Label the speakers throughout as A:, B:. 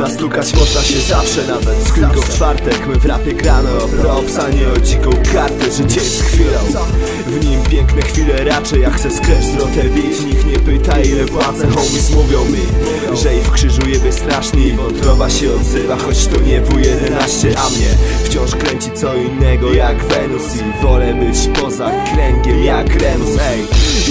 A: Nastukać można się zawsze nawet z go w czwartek. My w rapie gramy o props, nie o dziką kartę Życie jest chwilą, w nim piękne chwile raczej Ja chcę skręć drotę bić, nikt nie pyta ile płacę. Homies mówią mi, że i w krzyżu jebie strasznie wątroba się odzywa Choć to nie W11, a mnie wciąż kręci co innego jak Wenus I wolę być poza kręgiem jak Remus, ej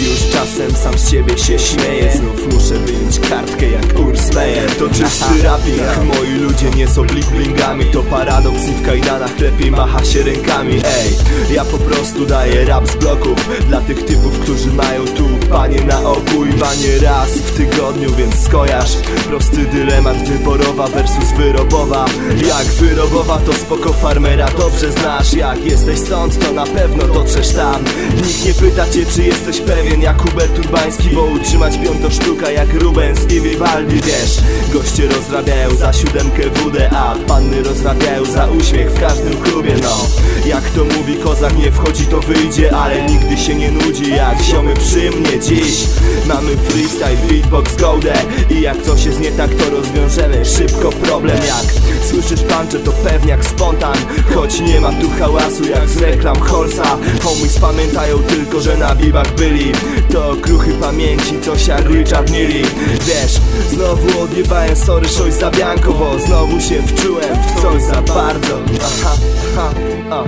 A: Już czasem sam z siebie się śmieję Znów muszę wyjąć kartkę jak Urs Meyer. To czysty rapping, moi ludzie nie są bling blingami To paradoks i w kajdanach lepiej macha się rękami. Ej, ja po prostu daję rap z bloków Dla tych typów, którzy mają tu panie na oku I banie raz w tygodniu, więc skojarz. Prosty dylemat wyborowa versus wyrobowa. Jak wyrobowa to spoko farmera dobrze znasz. Jak jesteś stąd to na pewno dotrzesz tam. Nikt nie pyta cię czy jesteś pewien jak Hubert Urbański Bo utrzymać piąto sztuka jak Rubens i Vivaldi Wiesz, goście rozrabiają za siódemkę WD A panny rozrabiają za uśmiech w każdym klubie No, jak to mówi kozak nie wchodzi to wyjdzie Ale nigdy się nie nudzi. Jak ziomy przy mnie dziś Mamy freestyle, beatbox, gołdę. I jak coś jest nie tak to rozwiążemy szybko problem. Jak słyszysz puncze to pewniak spontan. Choć nie ma tu hałasu jak z reklam Holsa. Homies pamiętają tylko, że na bibach byli. To kruchy pamięci, coś jak Richard Neely Wiesz, znowu odjebałem sorry coś za bianko Bo znowu się wczułem w coś za bardzo. Aha, aha, a,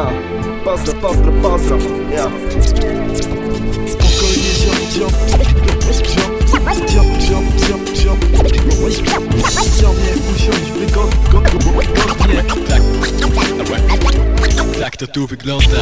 A: a Pozdro, pozdro, pozdro, ja
B: Spokojnie ziom, ziom Ziom, ziom, ziom, ziom, ziom Ziomie, usiądź wygodnie
C: Tak, tak to tu wygląda